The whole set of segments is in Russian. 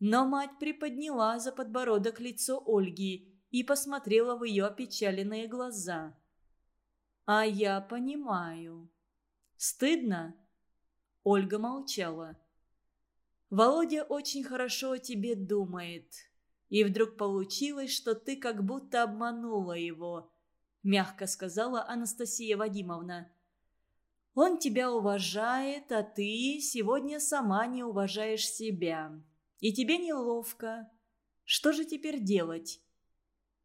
Но мать приподняла за подбородок лицо Ольги и посмотрела в ее опечаленные глаза. «А я понимаю. Стыдно?» Ольга молчала. «Володя очень хорошо о тебе думает. И вдруг получилось, что ты как будто обманула его», мягко сказала Анастасия Вадимовна. «Он тебя уважает, а ты сегодня сама не уважаешь себя. И тебе неловко. Что же теперь делать?»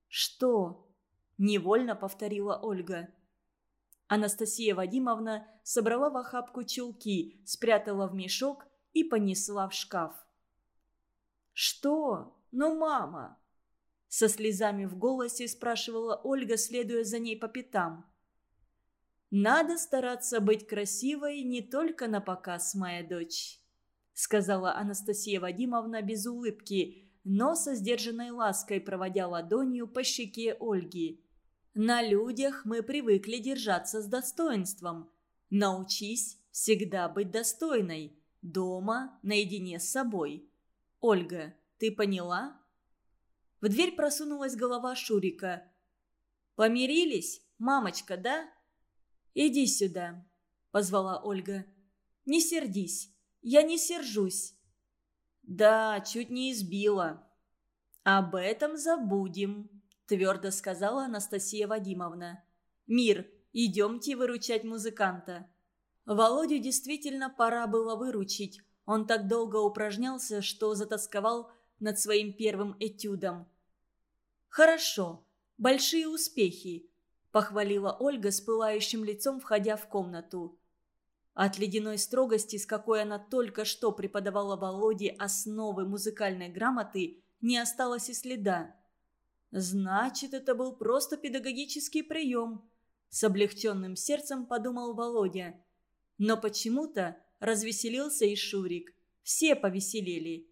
«Что?» – невольно повторила Ольга. Анастасия Вадимовна собрала в охапку чулки, спрятала в мешок и понесла в шкаф. «Что? Ну, мама!» Со слезами в голосе спрашивала Ольга, следуя за ней по пятам. «Надо стараться быть красивой не только на показ, моя дочь», сказала Анастасия Вадимовна без улыбки, но со сдержанной лаской проводя ладонью по щеке Ольги. На людях мы привыкли держаться с достоинством. Научись всегда быть достойной. Дома, наедине с собой. Ольга, ты поняла? В дверь просунулась голова Шурика. «Помирились, мамочка, да?» «Иди сюда», — позвала Ольга. «Не сердись. Я не сержусь». «Да, чуть не избила». «Об этом забудем», – твердо сказала Анастасия Вадимовна. «Мир, идемте выручать музыканта». Володю действительно пора было выручить. Он так долго упражнялся, что затасковал над своим первым этюдом. «Хорошо, большие успехи», – похвалила Ольга с пылающим лицом, входя в комнату. От ледяной строгости, с какой она только что преподавала Володе основы музыкальной грамоты, не осталось и следа. Значит, это был просто педагогический прием. С облегченным сердцем подумал Володя. Но почему-то развеселился и Шурик. Все повеселели.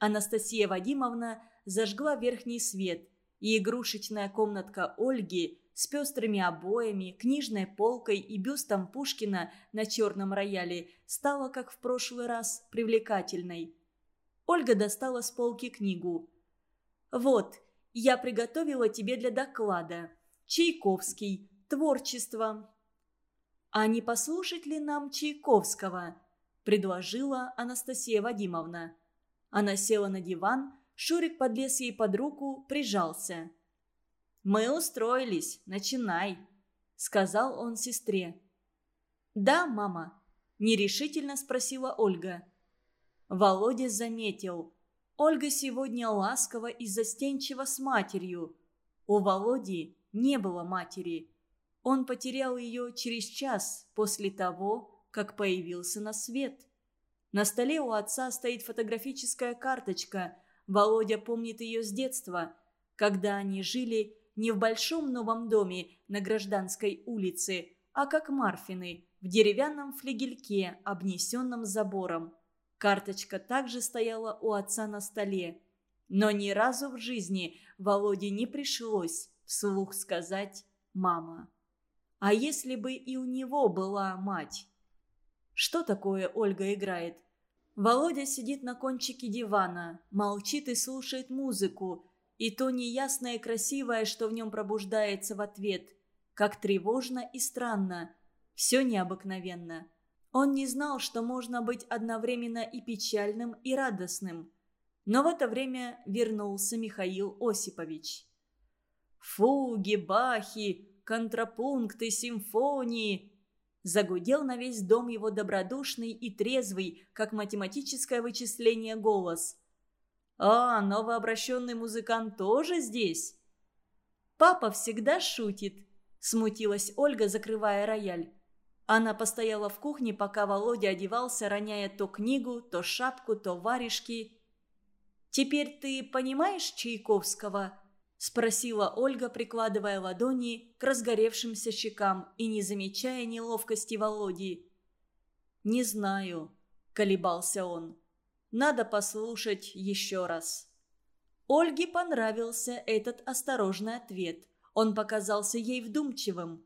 Анастасия Вадимовна зажгла верхний свет, и игрушечная комнатка Ольги с пестрыми обоями, книжной полкой и бюстом Пушкина на черном рояле стала, как в прошлый раз, привлекательной. Ольга достала с полки книгу. «Вот, я приготовила тебе для доклада. Чайковский. Творчество». «А не послушать ли нам Чайковского?» – предложила Анастасия Вадимовна. Она села на диван, Шурик подлез ей под руку, прижался. «Мы устроились, начинай», – сказал он сестре. «Да, мама?» – нерешительно спросила Ольга. Володя заметил. Ольга сегодня ласкова и застенчива с матерью. У Володи не было матери. Он потерял ее через час после того, как появился на свет. На столе у отца стоит фотографическая карточка. Володя помнит ее с детства, когда они жили не в большом новом доме на Гражданской улице, а как Марфины, в деревянном флигельке, обнесенном забором. Карточка также стояла у отца на столе. Но ни разу в жизни Володе не пришлось вслух сказать «мама». А если бы и у него была мать? Что такое Ольга играет? Володя сидит на кончике дивана, молчит и слушает музыку, и то неясное красивое, что в нем пробуждается в ответ. Как тревожно и странно. Все необыкновенно. Он не знал, что можно быть одновременно и печальным, и радостным. Но в это время вернулся Михаил Осипович. «Фуги, бахи, контрапункты, симфонии!» Загудел на весь дом его добродушный и трезвый, как математическое вычисление, голос. «А, новообращенный музыкант тоже здесь?» «Папа всегда шутит», – смутилась Ольга, закрывая рояль. Она постояла в кухне, пока Володя одевался, роняя то книгу, то шапку, то варежки. «Теперь ты понимаешь Чайковского?» – спросила Ольга, прикладывая ладони к разгоревшимся щекам и не замечая неловкости Володи. «Не знаю», – колебался он. «Надо послушать еще раз». Ольге понравился этот осторожный ответ. Он показался ей вдумчивым.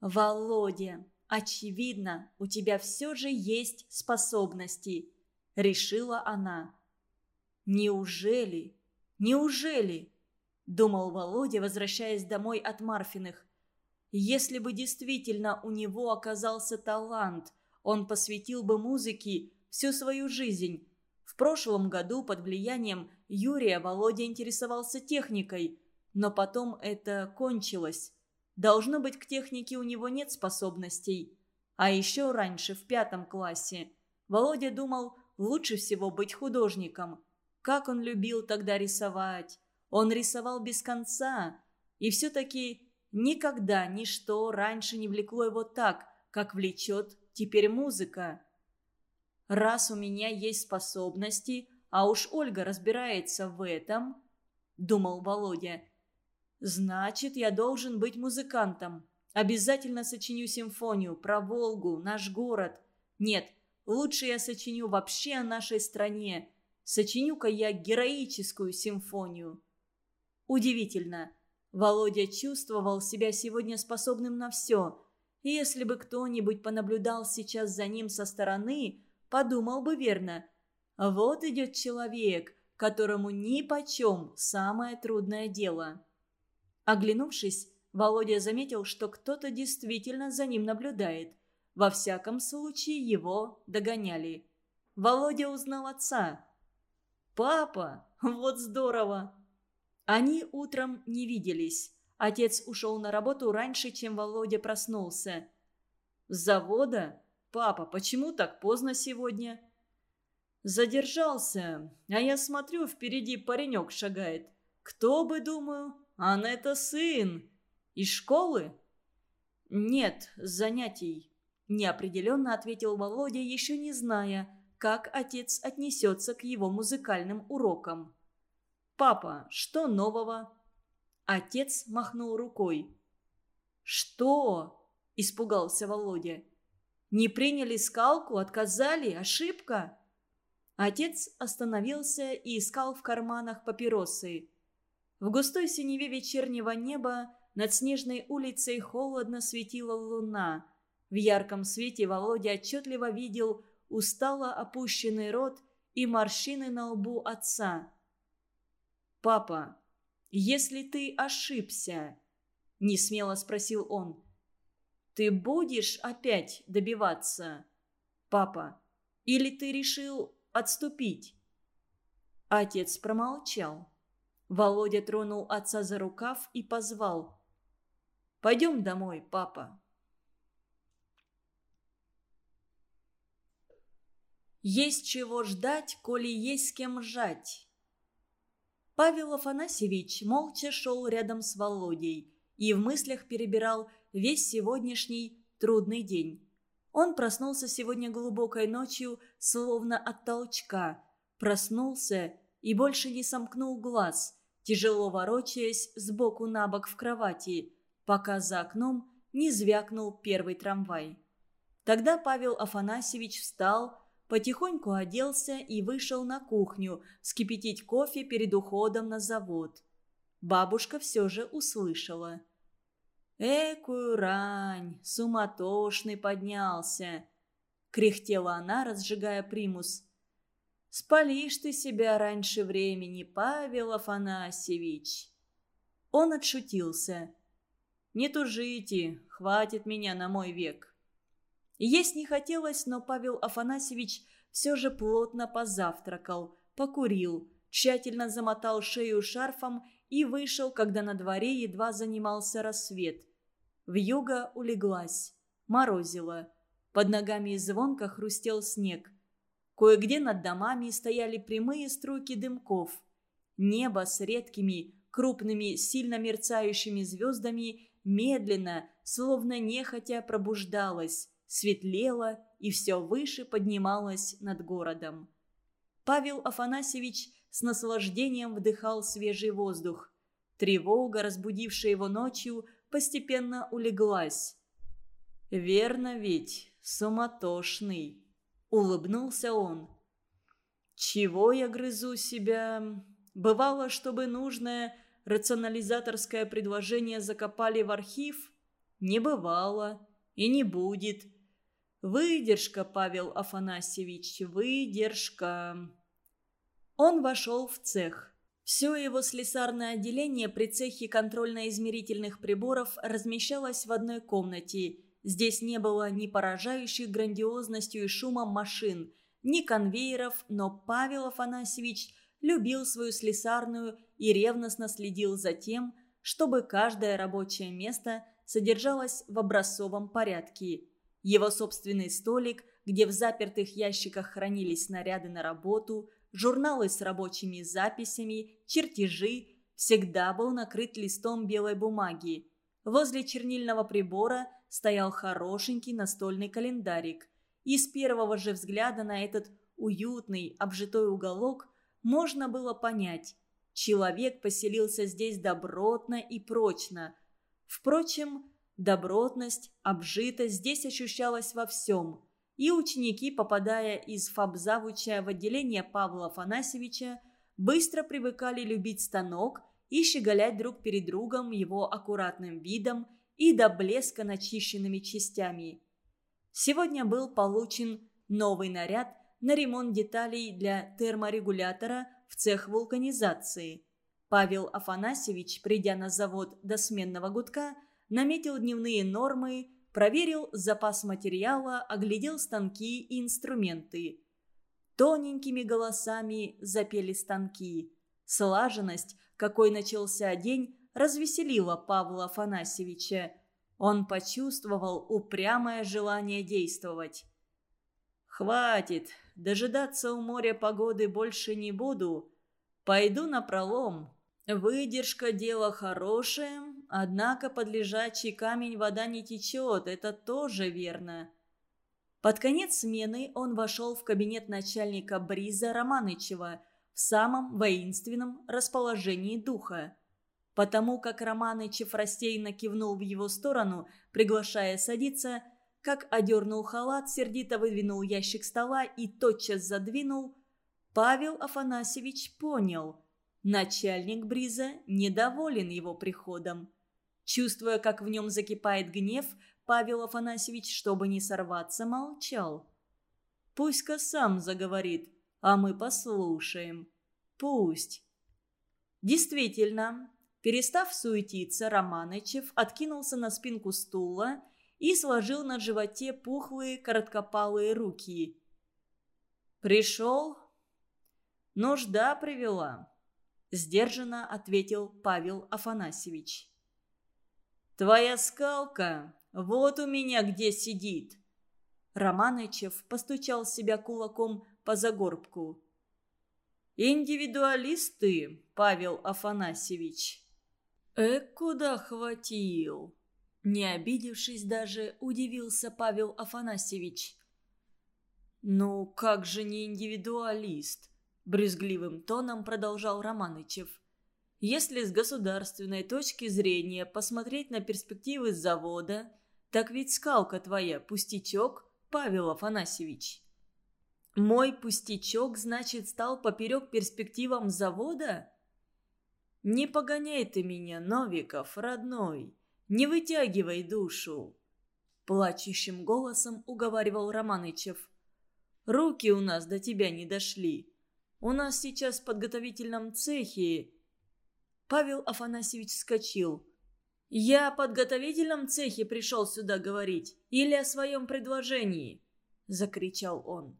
«Володя, Очевидно, у тебя все же есть способности», — решила она. Неужели? Неужели? Думал Володя, возвращаясь домой от Марфиных. Если бы действительно у него оказался талант, он посвятил бы музыке всю свою жизнь. В прошлом году под влиянием Юрия Володя интересовался техникой, но потом это кончилось. Должно быть, к технике у него нет способностей. А еще раньше, в пятом классе, Володя думал, лучше всего быть художником. Как он любил тогда рисовать. Он рисовал без конца. И все-таки никогда ничто раньше не влекло его так, как влечет теперь музыка. Раз у меня есть способности, а уж Ольга разбирается в этом, думал Володя, значит, я должен быть музыкантом. Обязательно сочиню симфонию про Волгу, наш город. Нет, лучше я сочиню вообще о нашей стране. Сочиню-ка я героическую симфонию. Удивительно. Володя чувствовал себя сегодня способным на все. И если бы кто-нибудь понаблюдал сейчас за ним со стороны, подумал бы верно. Вот идет человек, которому ни почем самое трудное дело. Оглянувшись, Володя заметил, что кто-то действительно за ним наблюдает. Во всяком случае, его догоняли. Володя узнал отца. «Папа! Вот здорово!» Они утром не виделись. Отец ушел на работу раньше, чем Володя проснулся. «С завода? Папа, почему так поздно сегодня?» «Задержался, а я смотрю, впереди паренек шагает. Кто бы, думаю, Анетта сын!» Из школы?» «Нет, занятий», – неопределенно ответил Володя, еще не зная, как отец отнесется к его музыкальным урокам. «Папа, что нового?» Отец махнул рукой. «Что?» – испугался Володя. «Не приняли скалку, отказали, ошибка?» Отец остановился и искал в карманах папиросы. В густой синеве вечернего неба над снежной улицей холодно светила луна. В ярком свете Володя отчетливо видел устало опущенный рот и морщины на лбу отца. «Папа, если ты ошибся?» – несмело спросил он. «Ты будешь опять добиваться, папа? Или ты решил отступить?» Отец промолчал. Володя тронул отца за рукав и позвал. Пойдем домой, папа. Есть чего ждать, коли есть с кем жать. Павел Афанасьевич молча шел рядом с Володей и в мыслях перебирал весь сегодняшний трудный день. Он проснулся сегодня глубокой ночью, словно от толчка. Проснулся и больше не сомкнул глаз, тяжело ворочаясь сбоку на бок в кровати – пока за окном не звякнул первый трамвай. Тогда Павел Афанасьевич встал, потихоньку оделся и вышел на кухню скипятить кофе перед уходом на завод. Бабушка все же услышала. «Экую рань! Суматошный поднялся!» — кряхтела она, разжигая примус. «Спалишь ты себя раньше времени, Павел Афанасьевич!» Он отшутился. Не тужите, хватит меня на мой век. Есть не хотелось, но Павел Афанасьевич все же плотно позавтракал, покурил, тщательно замотал шею шарфом и вышел, когда на дворе едва занимался рассвет. Вьюга улеглась, морозило. Под ногами звонко хрустел снег. Кое-где над домами стояли прямые струйки дымков. Небо с редкими, крупными, сильно мерцающими звездами медленно, словно нехотя пробуждалась, светлела и все выше поднималась над городом. Павел Афанасьевич с наслаждением вдыхал свежий воздух. Тревога, разбудившая его ночью, постепенно улеглась. «Верно ведь, суматошный», — улыбнулся он. «Чего я грызу себя? Бывало, чтобы нужное рационализаторское предложение закопали в архив? Не бывало и не будет. Выдержка, Павел Афанасьевич, выдержка. Он вошел в цех. Все его слесарное отделение при цехе контрольно-измерительных приборов размещалось в одной комнате. Здесь не было ни поражающих грандиозностью и шумом машин, ни конвейеров, но Павел Афанасьевич любил свою слесарную и ревностно следил за тем, чтобы каждое рабочее место содержалось в образцовом порядке. Его собственный столик, где в запертых ящиках хранились снаряды на работу, журналы с рабочими записями, чертежи, всегда был накрыт листом белой бумаги. Возле чернильного прибора стоял хорошенький настольный календарик. И с первого же взгляда на этот уютный, обжитой уголок можно было понять, человек поселился здесь добротно и прочно. Впрочем, добротность, обжитость здесь ощущалась во всем – и ученики, попадая из фабзавуча в отделение Павла Афанасьевича, быстро привыкали любить станок и щеголять друг перед другом его аккуратным видом и до блеска начищенными частями. Сегодня был получен новый наряд на ремонт деталей для терморегулятора в цех вулканизации. Павел Афанасьевич, придя на завод до сменного гудка, наметил дневные нормы проверил запас материала, оглядел станки и инструменты. Тоненькими голосами запели станки. Слаженность, какой начался день, развеселила Павла Афанасьевича. Он почувствовал упрямое желание действовать. «Хватит, дожидаться у моря погоды больше не буду. Пойду на пролом. Выдержка – дело хорошее, однако под лежачий камень вода не течет, это тоже верно. Под конец смены он вошел в кабинет начальника Бриза Романычева в самом воинственном расположении духа. Потому как Романычев рассеянно кивнул в его сторону, приглашая садиться, как одернул халат, сердито выдвинул ящик стола и тотчас задвинул, Павел Афанасьевич понял – Начальник Бриза недоволен его приходом. Чувствуя, как в нем закипает гнев, Павел Афанасьевич, чтобы не сорваться, молчал. «Пусть-ка сам заговорит, а мы послушаем. Пусть». Действительно, перестав суетиться, Романычев откинулся на спинку стула и сложил на животе пухлые короткопалые руки. «Пришел? Нужда привела. Сдержанно ответил Павел Афанасьевич. «Твоя скалка вот у меня где сидит!» Романычев постучал себя кулаком по загорбку. «Индивидуалист ты, Павел Афанасьевич!» «Эк, куда хватил!» Не обидевшись даже, удивился Павел Афанасьевич. «Ну, как же не индивидуалист?» Брюзгливым тоном продолжал Романычев. Если с государственной точки зрения посмотреть на перспективы завода, так ведь скалка твоя пустячок, Павел Афанасьевич. Мой пустячок, значит, стал поперек перспективам завода? Не погоняй ты меня, Новиков, родной, не вытягивай душу. Плачущим голосом уговаривал Романычев. Руки у нас до тебя не дошли. У нас сейчас в подготовительном цехе...» Павел Афанасьевич вскочил. «Я о подготовительном цехе пришел сюда говорить или о своем предложении?» Закричал он.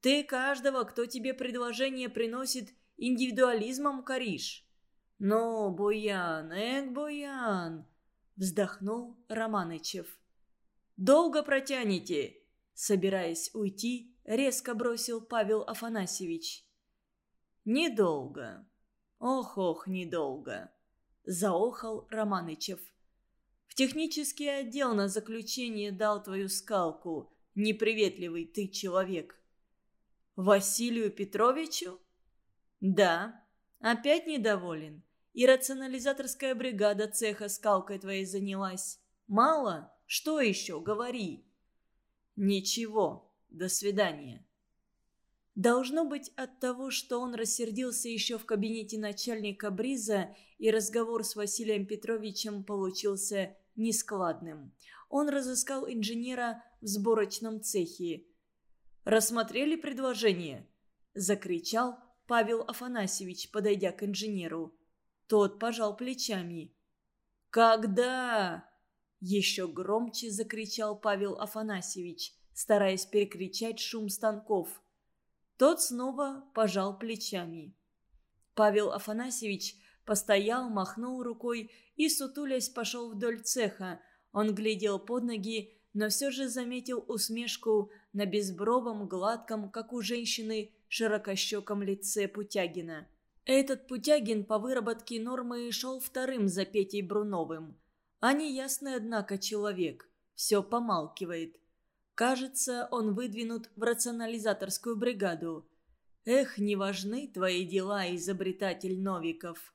«Ты каждого, кто тебе предложение приносит, индивидуализмом коришь». «Ну, Буян, эк, Буян!» Вздохнул Романычев. «Долго протянете?» Собираясь уйти, резко бросил Павел Афанасьевич. «Недолго. Ох-ох, недолго», – заохал Романычев. «В технический отдел на заключение дал твою скалку, неприветливый ты человек». «Василию Петровичу?» «Да. Опять недоволен. И рационализаторская бригада цеха скалкой твоей занялась. Мало? Что еще? Говори». «Ничего. До свидания». Должно быть от того, что он рассердился еще в кабинете начальника Бриза, и разговор с Василием Петровичем получился нескладным. Он разыскал инженера в сборочном цехе. «Рассмотрели предложение?» – закричал Павел Афанасьевич, подойдя к инженеру. Тот пожал плечами. «Когда?» Еще громче закричал Павел Афанасьевич, стараясь перекричать шум станков. Тот снова пожал плечами. Павел Афанасьевич постоял, махнул рукой и, сутулясь, пошел вдоль цеха. Он глядел под ноги, но все же заметил усмешку на безбровом, гладком, как у женщины, широкощеком лице Путягина. Этот Путягин по выработке нормы шел вторым за Петей Бруновым. А неясный, однако, человек. Все помалкивает. Кажется, он выдвинут в рационализаторскую бригаду. Эх, не важны твои дела, изобретатель Новиков.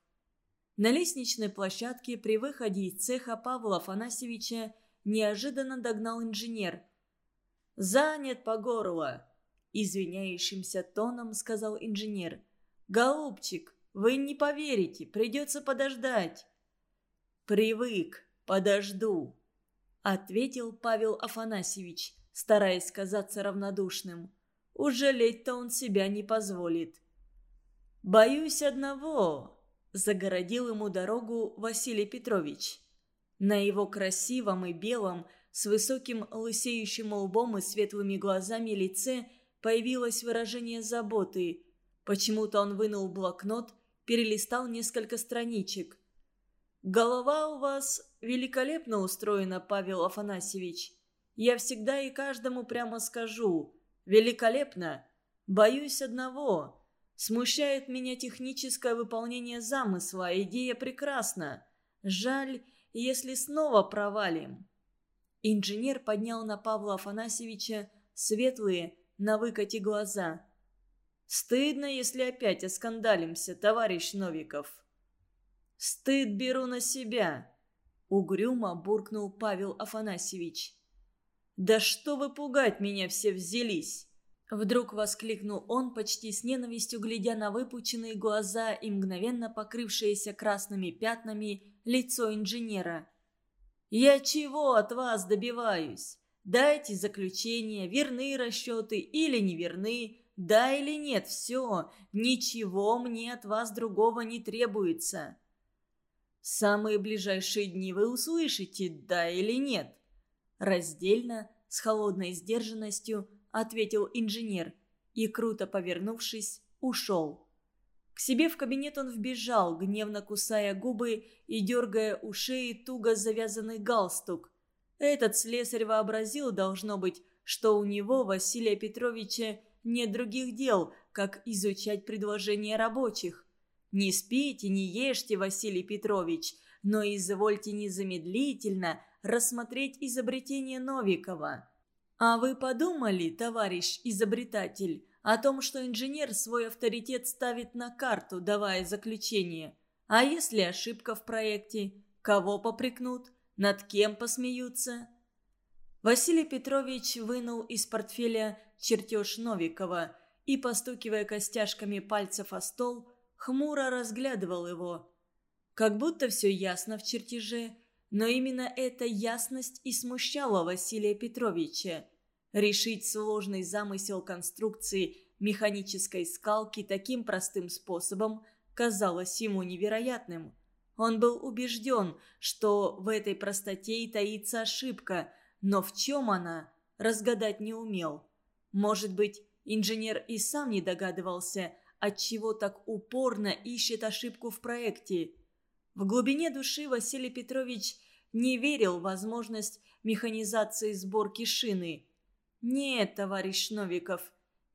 На лестничной площадке при выходе из цеха Павла Афанасьевича неожиданно догнал инженер. «Занят по горло», – извиняющимся тоном сказал инженер. «Голубчик, вы не поверите, придется подождать». «Привык», «Подожду», — ответил Павел Афанасьевич, стараясь казаться равнодушным. «Ужалеть-то он себя не позволит». «Боюсь одного», — загородил ему дорогу Василий Петрович. На его красивом и белом, с высоким лысеющим лбом и светлыми глазами лице появилось выражение заботы. Почему-то он вынул блокнот, перелистал несколько страничек. «Голова у вас великолепно устроена, Павел Афанасьевич. Я всегда и каждому прямо скажу. Великолепно. Боюсь одного. Смущает меня техническое выполнение замысла. Идея прекрасна. Жаль, если снова провалим». Инженер поднял на Павла Афанасьевича светлые, на выкате глаза. «Стыдно, если опять оскандалимся, товарищ Новиков». «Стыд беру на себя», — угрюмо буркнул Павел Афанасьевич. «Да что вы пугать меня все взялись!» Вдруг воскликнул он, почти с ненавистью глядя на выпученные глаза и мгновенно покрывшееся красными пятнами лицо инженера. «Я чего от вас добиваюсь? Дайте заключение, верны расчеты или неверны, да или нет, все, ничего мне от вас другого не требуется самые ближайшие дни вы услышите, да или нет?» Раздельно, с холодной сдержанностью, ответил инженер и, круто повернувшись, ушел. К себе в кабинет он вбежал, гневно кусая губы и дергая у шеи туго завязанный галстук. Этот слесарь вообразил, должно быть, что у него, Василия Петровича, нет других дел, как изучать предложения рабочих. Не спите, не ешьте, Василий Петрович, но извольте незамедлительно рассмотреть изобретение Новикова. А вы подумали, товарищ изобретатель, о том, что инженер свой авторитет ставит на карту, давая заключение? А если ошибка в проекте? Кого попрекнут? Над кем посмеются? Василий Петрович вынул из портфеля чертеж Новикова и, постукивая костяшками пальцев о стол, хмуро разглядывал его. Как будто все ясно в чертеже, но именно эта ясность и смущала Василия Петровича. Решить сложный замысел конструкции механической скалки таким простым способом казалось ему невероятным. Он был убежден, что в этой простоте и таится ошибка, но в чем она, разгадать не умел. Может быть, инженер и сам не догадывался, отчего так упорно ищет ошибку в проекте. В глубине души Василий Петрович не верил в возможность механизации сборки шины. «Нет, товарищ Новиков,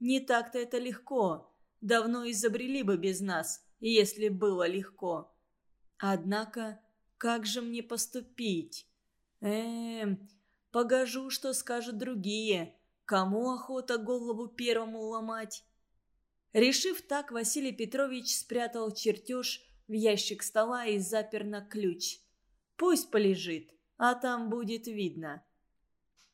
не так-то это легко. Давно изобрели бы без нас, если было легко. Однако, как же мне поступить? Эм, погожу, что скажут другие. Кому охота голову первому ломать? Решив так, Василий Петрович спрятал чертеж в ящик стола и запер на ключ. Пусть полежит, а там будет видно.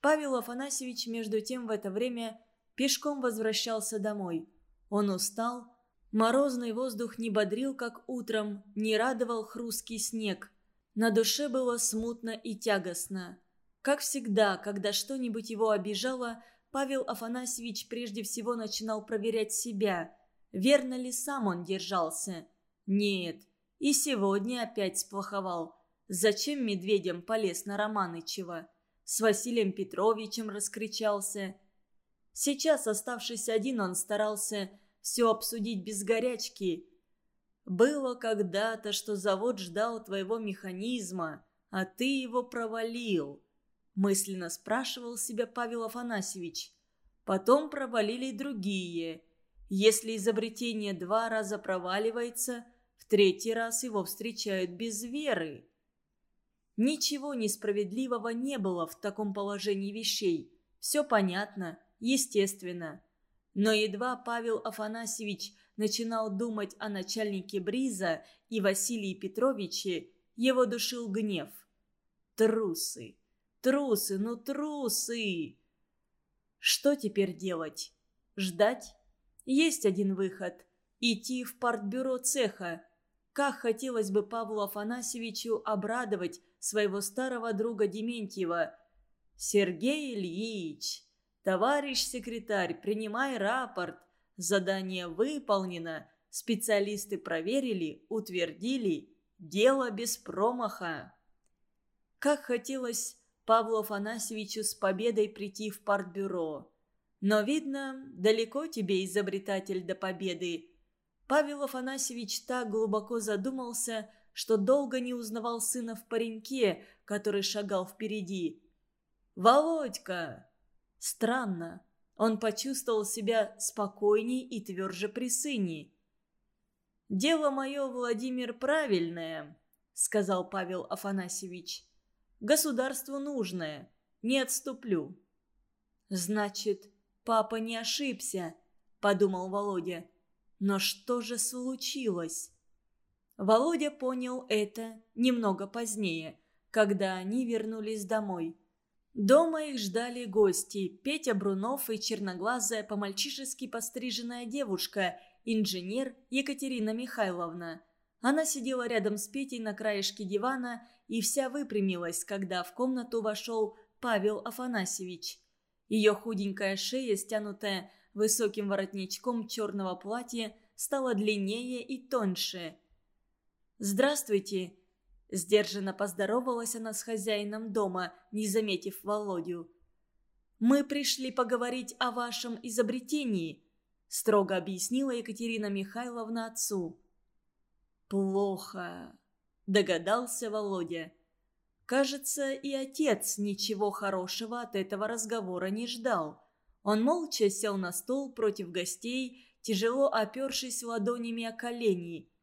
Павел Афанасьевич, между тем, в это время пешком возвращался домой. Он устал, морозный воздух не бодрил, как утром, не радовал хрусткий снег. На душе было смутно и тягостно. Как всегда, когда что-нибудь его обижало – Павел Афанасьевич прежде всего начинал проверять себя. верно ли сам он держался. Нет, и сегодня опять сплоховал. Зачем медведям полез на Романычева? С Василием Петровичем раскричался. Сейчас, оставшись один, он старался все обсудить без горячки. Было когда-то, что завод ждал твоего механизма, а ты его провалил. Мысленно спрашивал себя Павел Афанасьевич. Потом провалили другие. Если изобретение два раза проваливается, третий раз его встречают без веры. Ничего несправедливого не было в таком положении вещей. Все понятно, естественно. Но едва Павел Афанасьевич начинал думать о начальнике Бриза и Василии Петровиче, его душил гнев. Трусы, трусы, ну трусы! Что теперь делать? Ждать? Есть один выход – идти в партбюро цеха. Как хотелось бы Павлу Афанасьевичу обрадовать своего старого друга Дементьева. «Сергей Ильич, товарищ секретарь, принимай рапорт. Задание выполнено, специалисты проверили, утвердили, дело без промаха. Как хотелось Павлу Афанасьевичу с победой прийти в партбюро. Но, видно, далеко тебе, изобретатель, до победы. Павел Афанасьевич так глубоко задумался, что долго не узнавал сына в пареньке, который шагал впереди. «Володька!» Странно. Он почувствовал себя спокойней и тверже при сыне. «Дело мое, Владимир, правильное», — сказал Павел Афанасьевич. «Государству нужное. Не отступлю». «Значит, папа не ошибся», — подумал Володя. «Но что же случилось?» Володя понял это немного позднее, когда они вернулись домой. Дома их ждали гости – Петя Брунов и черноглазая, по-мальчишески постриженная девушка, инженер Екатерина Михайловна. Она сидела рядом с Петей на краешке дивана и вся выпрямилась, когда в комнату вошел Павел Афанасьевич. Ее худенькая шея, стянутая высоким воротничком черного платья, стала длиннее и тоньше. «Здравствуйте!» Сдержанно поздоровалась она с хозяином дома, не заметив Володю. «Мы пришли поговорить о вашем изобретении», – строго объяснила Екатерина Михайловна отцу. «Плохо», – догадался Володя. Кажется, и отец ничего хорошего от этого разговора не ждал. Он молча сел на стол против гостей, тяжело опершись ладонями о колени –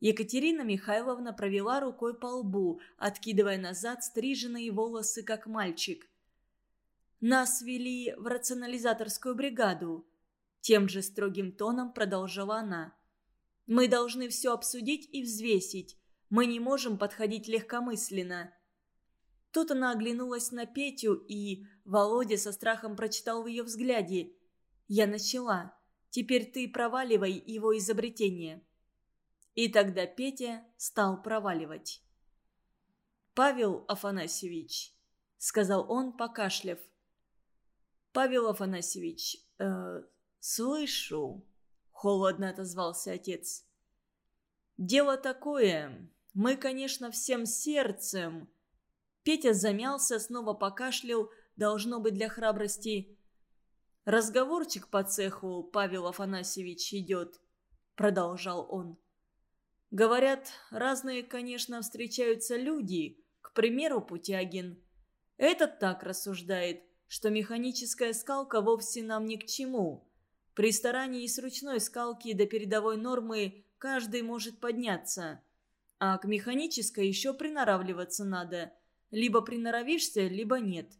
Екатерина Михайловна провела рукой по лбу, откидывая назад стриженные волосы, как мальчик. «Нас вели в рационализаторскую бригаду», – тем же строгим тоном продолжала она. «Мы должны все обсудить и взвесить. Мы не можем подходить легкомысленно». Тут она оглянулась на Петю, и Володя со страхом прочитал в ее взгляде. «Я начала. Теперь ты проваливай его изобретение». И тогда Петя стал проваливать. «Павел Афанасьевич», — сказал он, покашляв. «Павел Афанасьевич, э, слышу», — холодно отозвался отец. «Дело такое. Мы, конечно, всем сердцем...» Петя замялся, снова покашлял, должно быть для храбрости. «Разговорчик по цеху, Павел Афанасьевич, идет», — продолжал он. Говорят, разные, конечно, встречаются люди, к примеру, Путягин. Этот так рассуждает, что механическая скалка вовсе нам ни к чему. При старании с ручной скалки до передовой нормы каждый может подняться. А к механической еще приноравливаться надо. Либо приноровишься, либо нет.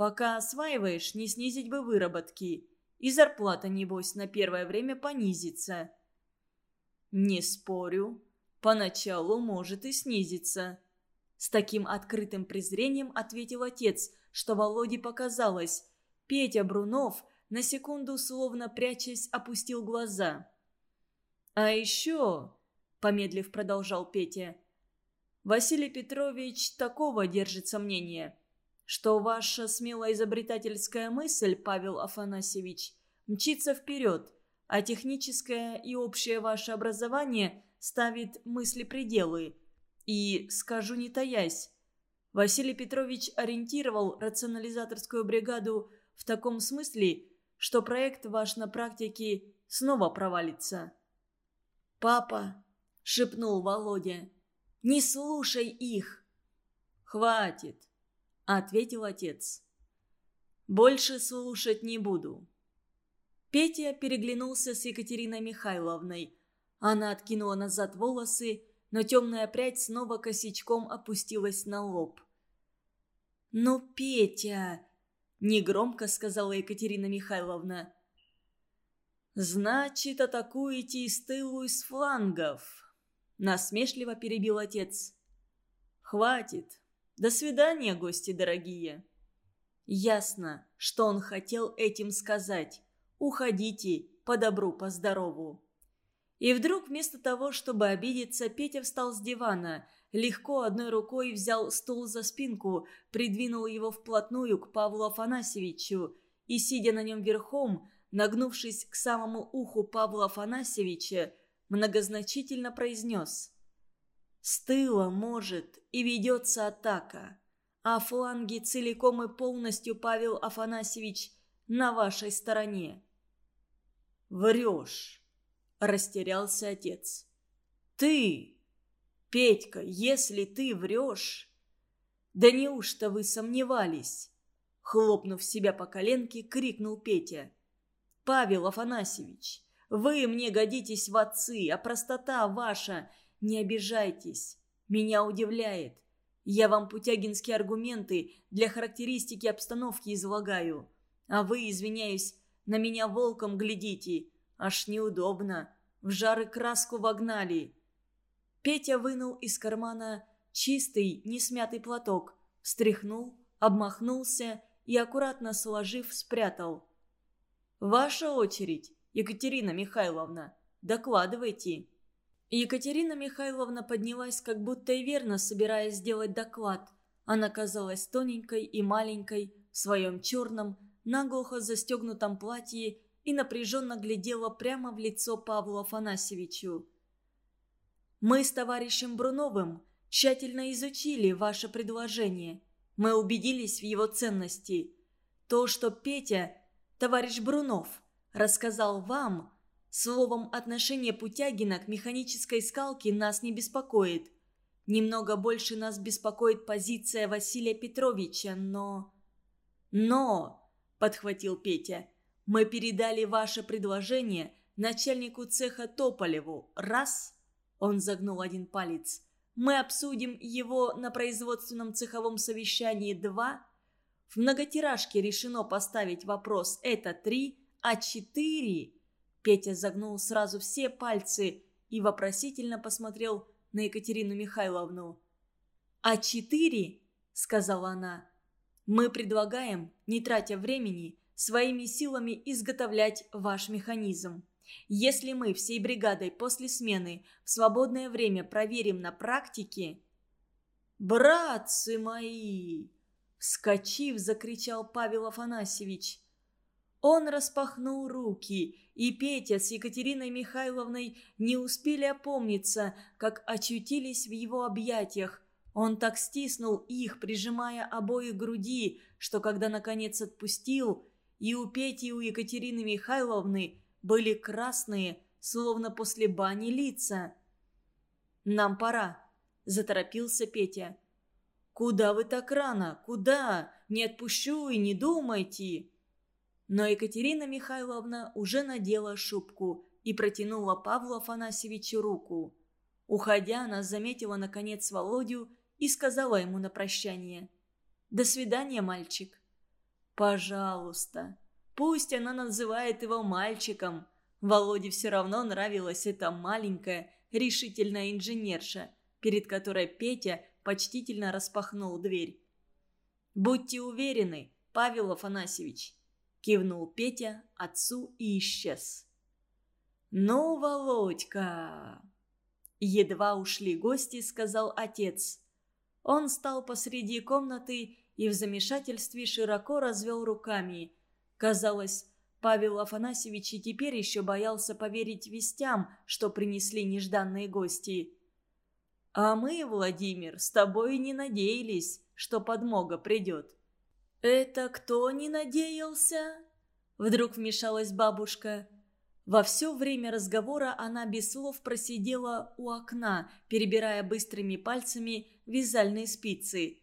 Пока осваиваешь, не снизить бы выработки. И зарплата, небось, на первое время понизится. «Не спорю», Поначалу может и снизиться. С таким открытым презрением ответил отец, что Володе показалось. Петя Брунов на секунду, словно прячась, опустил глаза. «А еще...» — помедлив продолжал Петя. «Василий Петрович такого держит сомнения, что ваша смелая изобретательская мысль, Павел Афанасьевич, мчится вперед, а техническое и общее ваше образование ставит мысли пределы. И, скажу не таясь, Василий Петрович ориентировал рационализаторскую бригаду в таком смысле, что проект ваш на практике снова провалится. «Папа», — шепнул Володя, — «не слушай их». «Хватит», — ответил отец. «Больше слушать не буду». Петя переглянулся с Екатериной Михайловной. Она откинула назад волосы, но темная прядь снова косячком опустилась на лоб. «Ну, Петя!» – негромко сказала Екатерина Михайловна. «Значит, атакуете из тылу из флангов!» – насмешливо перебил отец. «Хватит! До свидания, гости дорогие!» Ясно, что он хотел этим сказать. «Уходите, по добру, по здорову!» И вдруг вместо того, чтобы обидеться, Петя встал с дивана, легко одной рукой взял стул за спинку, придвинул его вплотную к Павлу Афанасьевичу и, сидя на нем верхом, нагнувшись к самому уху Павла Афанасьевича, многозначительно произнес «С тыла, может, и ведется атака, а фланги целиком и полностью, Павел Афанасьевич, на вашей стороне». «Врешь!» Растерялся отец. «Ты! Петька, если ты врешь...» «Да неужто вы сомневались?» Хлопнув себя по коленке, крикнул Петя. «Павел Афанасьевич, вы мне годитесь в отцы, а простота ваша, не обижайтесь. Меня удивляет. Я вам путягинские аргументы для характеристики обстановки излагаю. А вы, извиняюсь, на меня волком глядите. Аж неудобно. В жары краску вогнали. Петя вынул из кармана чистый, несмятый платок, встряхнул, обмахнулся и, аккуратно сложив, спрятал. «Ваша очередь, Екатерина Михайловна. Докладывайте». Екатерина Михайловна поднялась, как будто и верно собираясь сделать доклад. Она казалась тоненькой и маленькой, в своем черном, наглухо застегнутом платье и напряженно глядела прямо в лицо Павлу Афанасьевичу. «Мы с товарищем Бруновым тщательно изучили ваше предложение. Мы убедились в его ценности. То, что Петя, товарищ Брунов, рассказал вам, словом, отношение Путягина к механической скалке нас не беспокоит. Немного больше нас беспокоит позиция Василия Петровича, но...» «Но!» – подхватил Петя – мы передали ваше предложение начальнику цеха Тополеву. Раз. Он загнул один палец. Мы обсудим его на производственном цеховом совещании. Два. В многотиражке решено поставить вопрос «это три», а четыре. Петя загнул сразу все пальцы и вопросительно посмотрел на Екатерину Михайловну. «А четыре», — сказала она, — «мы предлагаем, не тратя времени, своими силами изготовлять ваш механизм. Если мы всей бригадой после смены в свободное время проверим на практике... «Братцы мои!» Вскочив, закричал Павел Афанасьевич. Он распахнул руки, и Петя с Екатериной Михайловной не успели опомниться, как очутились в его объятиях. Он так стиснул их, прижимая обои груди, что когда наконец отпустил, и у Пети, и у Екатерины Михайловны были красные, словно после бани лица. «Нам пора», – заторопился Петя. «Куда вы так рано? Куда? Не отпущу и не думайте!» Но Екатерина Михайловна уже надела шубку и протянула Павлу Афанасьевичу руку. Уходя, она заметила наконец Володю и сказала ему на прощание. «До свидания, мальчик». Пожалуйста. Пусть она называет его мальчиком. Володе все равно нравилась эта маленькая, решительная инженерша, перед которой Петя почтительно распахнул дверь. «Будьте уверены, Павел Афанасьевич», – кивнул Петя отцу и исчез. «Ну, Володька!» Едва ушли гости, сказал отец. Он стал посреди комнаты и в замешательстве широко развел руками. Казалось, Павел Афанасьевич и теперь еще боялся поверить вестям, что принесли нежданные гости. «А мы, Владимир, с тобой не надеялись, что подмога придет». «Это кто не надеялся?» Вдруг вмешалась бабушка. Во все время разговора она без слов просидела у окна, перебирая быстрыми пальцами вязальные спицы.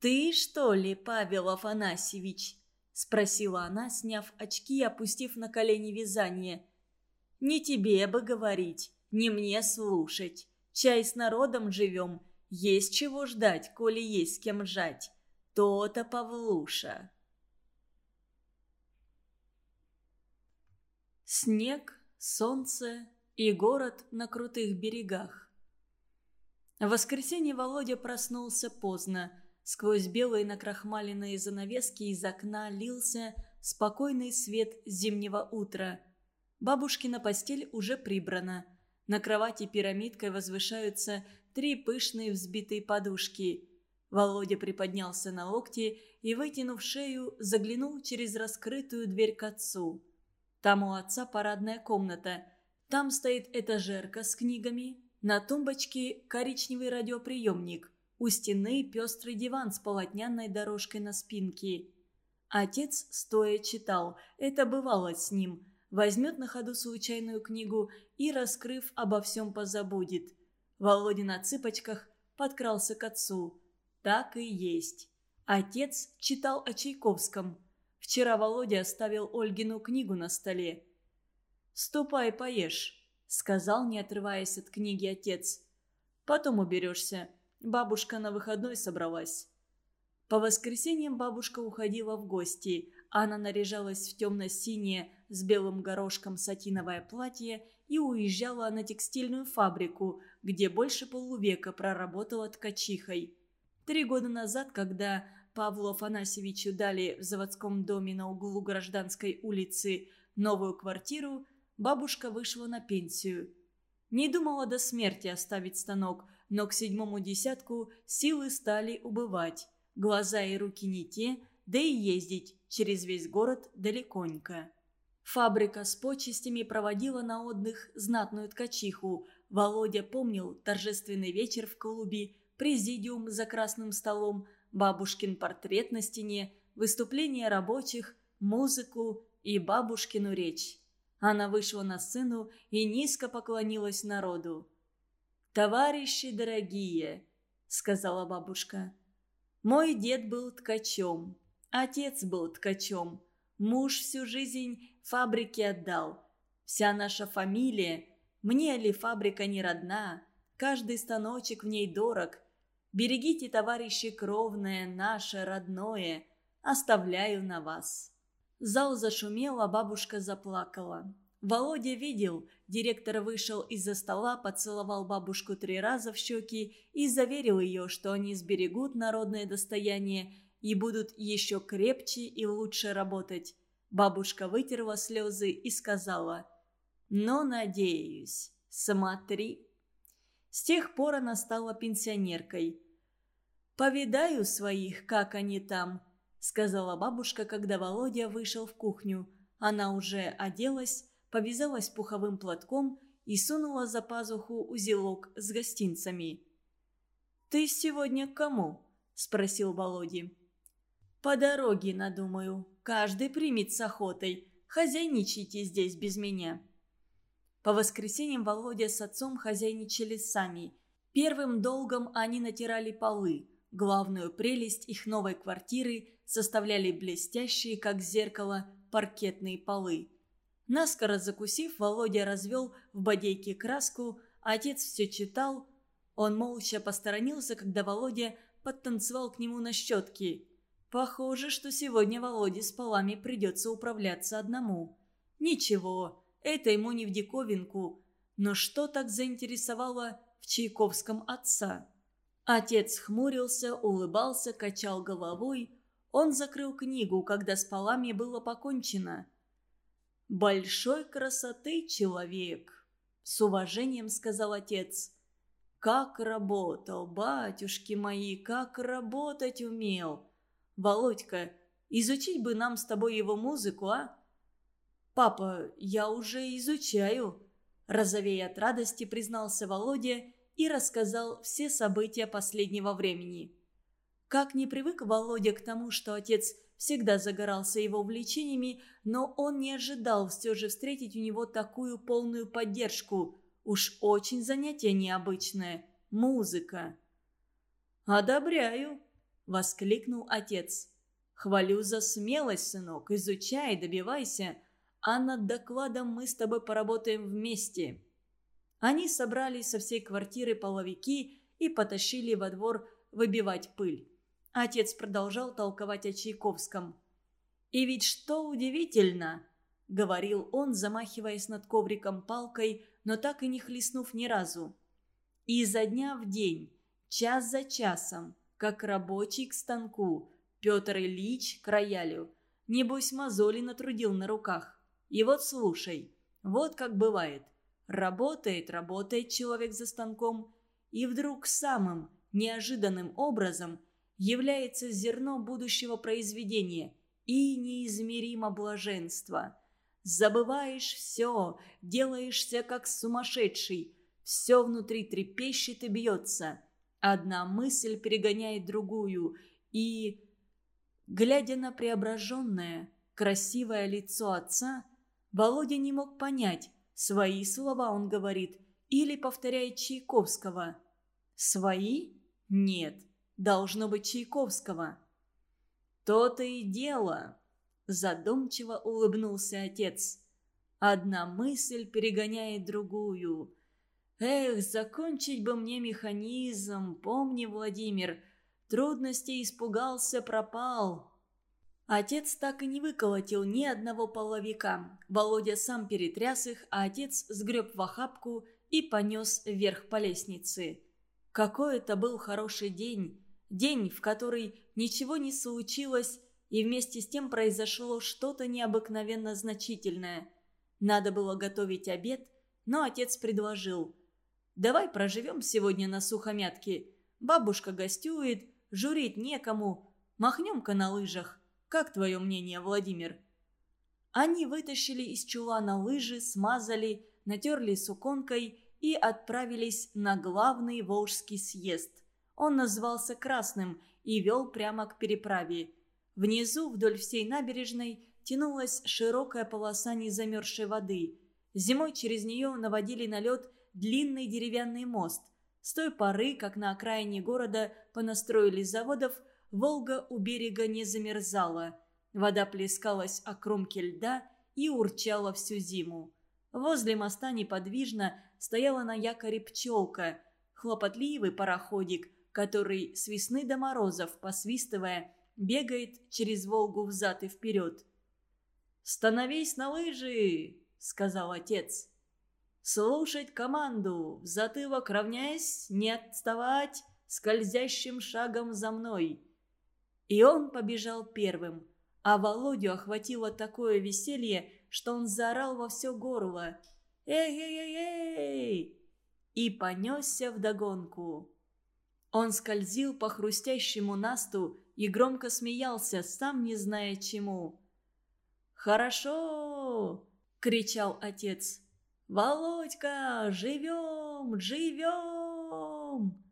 «Ты, что ли, Павел Афанасьевич?» – спросила она, сняв очки и опустив на колени вязание. «Не тебе бы говорить, не мне слушать. Чай с народом живем, есть чего ждать, коли есть с кем жать. То-то, Павлуша». Снег, солнце и город на крутых берегах. В воскресенье Володя проснулся поздно. Сквозь белые накрахмаленные занавески из окна лился спокойный свет зимнего утра. Бабушкина постель уже прибрана. На кровати пирамидкой возвышаются три пышные взбитые подушки. Володя приподнялся на локти и, вытянув шею, заглянул через раскрытую дверь к отцу. Там у отца парадная комната. Там стоит этажерка с книгами. На тумбочке коричневый радиоприемник. У стены пестрый диван с полотняной дорожкой на спинке. Отец стоя читал. Это бывало с ним. Возьмет на ходу случайную книгу и, раскрыв, обо всем позабудет. Володя на цыпочках подкрался к отцу. Так и есть. Отец читал о Чайковском – Вчера Володя оставил Ольгину книгу на столе. «Ступай, поешь», — сказал, не отрываясь от книги отец. «Потом уберешься. Бабушка на выходной собралась». По воскресеньям бабушка уходила в гости. Она наряжалась в темно-синее с белым горошком сатиновое платье и уезжала на текстильную фабрику, где больше полувека проработала ткачихой. Три года назад, когда Павлу Афанасьевичу дали в заводском доме на углу Гражданской улицы новую квартиру, бабушка вышла на пенсию. Не думала до смерти оставить станок, но к седьмому десятку силы стали убывать. Глаза и руки не те, да и ездить через весь город далеконько. Фабрика с почестями проводила на отдых знатную ткачиху. Володя помнил торжественный вечер в клубе, президиум за красным столом – бабушкин портрет на стене, выступления рабочих, музыку и бабушкину речь. Она вышла на сцену и низко поклонилась народу. «Товарищи дорогие», — сказала бабушка, — «мой дед был ткачом, отец был ткачом, муж всю жизнь фабрике отдал. Вся наша фамилия, мне ли фабрика не родна, каждый станочек в ней дорог, Берегите, товарищи, кровное, наше, родное. Оставляю на вас». Зал зашумел, а бабушка заплакала. Володя видел, директор вышел из-за стола, поцеловал бабушку три раза в щеки и заверил ее, что они сберегут народное достояние и будут еще крепче и лучше работать. Бабушка вытерла слезы и сказала, «Но надеюсь, смотри». С тех пор она стала пенсионеркой. «Повидаю своих, как они там», — сказала бабушка, когда Володя вышел в кухню. Она уже оделась, повязалась пуховым платком и сунула за пазуху узелок с гостинцами. «Ты сегодня к кому?» – спросил Володя. «По дороге, надумаю. Каждый примет с охотой. Хозяйничайте здесь без меня». По воскресеньям Володя с отцом хозяйничали сами. Первым долгом они натирали полы. Главную прелесть их новой квартиры составляли блестящие, как зеркало, паркетные полы. Наскоро закусив, Володя развел в бодейке краску, а отец все читал. Он молча посторонился, когда Володя подтанцевал к нему на щетке. Похоже, что сегодня Володе с полами придется управляться одному. Ничего, это ему не в диковинку. Но что так заинтересовало в Чайковском отца? Отец хмурился, улыбался, качал головой. Он закрыл книгу, когда с полами было покончено. «Большой красоты человек», — с уважением сказал отец. «Как работал, батюшки мои, как работать умел! Володька, изучить бы нам с тобой его музыку, а? «Папа, я уже изучаю», – розовея от радости признался Володя и рассказал все события последнего времени. Как не привык Володя к тому, что отец всегда загорался его увлечениями, но он не ожидал все же встретить у него такую полную поддержку. Уж очень занятие необычное. Музыка. «Одобряю», – воскликнул отец. «Хвалю за смелость, сынок. Изучай, добивайся. А над докладом мы с тобой поработаем вместе». Они собрали со всей квартиры половики и потащили во двор выбивать пыль. Отец продолжал толковать о Чайковском. «И ведь что удивительно!» — говорил он, замахиваясь над ковриком палкой, но так и не хлестнув ни разу. «И изо дня в день, час за часом, как рабочий к станку, Петр Ильич к роялю. Небось, мозоли натрудил на руках. И вот слушай, вот как бывает. Работает, работает человек за станком, и вдруг самым неожиданным образом является зерно будущего произведения и неизмеримо блаженство. Забываешь все, делаешься как сумасшедший, все внутри трепещет и бьется. Одна мысль перегоняет другую, и, глядя на преображенное, красивое лицо отца, Володя не мог понять, свои слова он говорит или повторяет Чайковского. Свои? Нет, должно быть Чайковского. «То-то и дело», – задумчиво улыбнулся отец. «Одна мысль перегоняет другую. Эх, закончить бы мне механизм, помни, Владимир, трудностей испугался, пропал». Отец так и не выколотил ни одного половика. Володя сам перетряс их, а отец сгреб в охапку и понес вверх по лестнице. Какой это был хороший день. День, в который ничего не случилось, и вместе с тем произошло что-то необыкновенно значительное. Надо было готовить обед, но отец предложил. «Давай проживем сегодня на сухомятке. Бабушка гостюет, журить некому. Махнем-ка на лыжах. Как твое мнение, Владимир?» Они вытащили из чулана лыжи, смазали, натерли суконкой и отправились на главный Волжский съезд. Он назывался Красным и вел прямо к переправе. Внизу, вдоль всей набережной, тянулась широкая полоса незамерзшей воды. Зимой через нее наводили на лед длинный деревянный мост. С той поры, как на окраине города понастроили заводов, Волга у берега не замерзала. Вода плескалась о кромке льда и урчала всю зиму. Возле моста неподвижно стояла на якоре пчелка, хлопотливый пароходик, который с весны до морозов, посвистывая, бегает через Волгу взад и вперед. «Становись на лыжи!» — сказал отец. «Слушать команду, в затылок равняясь, не отставать, скользящим шагом за мной». И он побежал первым, а Володю охватило такое веселье, что он заорал во все горло «Эй-эй-эй-эй!» и понесся вдогонку. Он скользил по хрустящему насту и громко смеялся, сам не зная чему. «Хорошо!» — кричал отец. «Володька, живем, живем!»